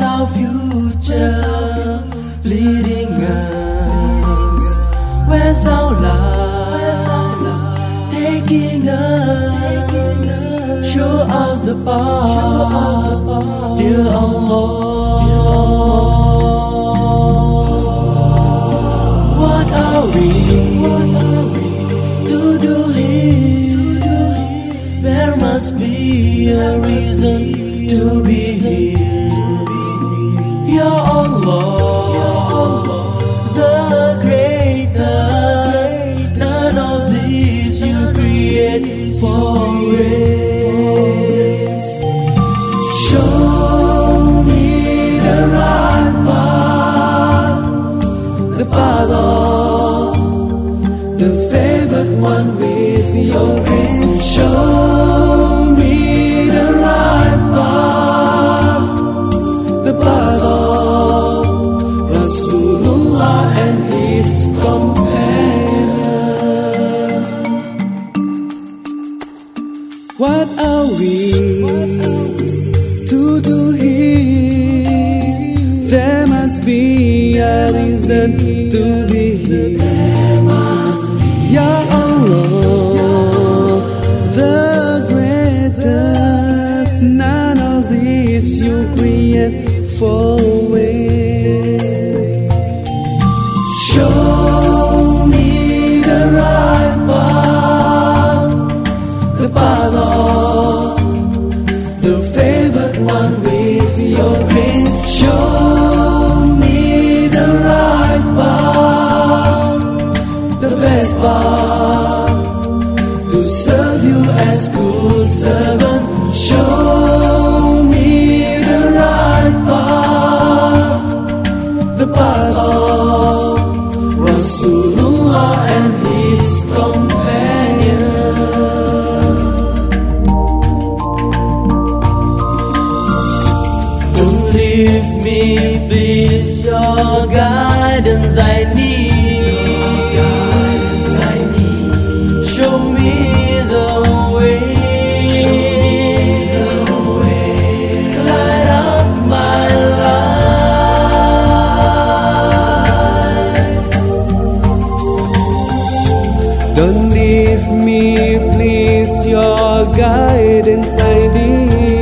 our future leading us? Where's our love taking us? Show us the path, dear Allah. What are we to do here? There must be a reason to be here. The favored one with your grace. Show me the right path, the path of Rasulullah and his companions. What are we to do here? There must be a reason to be here. Best path Your guidance I need. Show me the way. Light up my life. Don't leave me, please. Your guidance I need.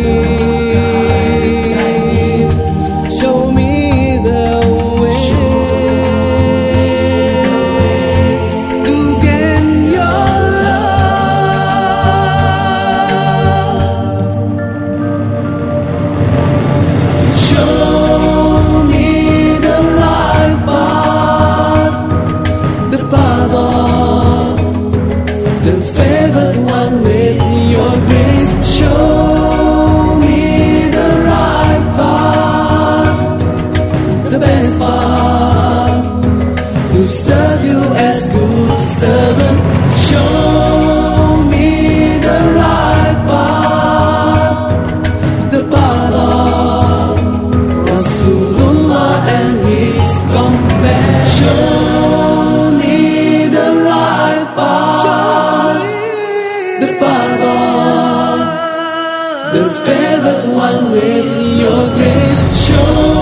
The one with your grace. Show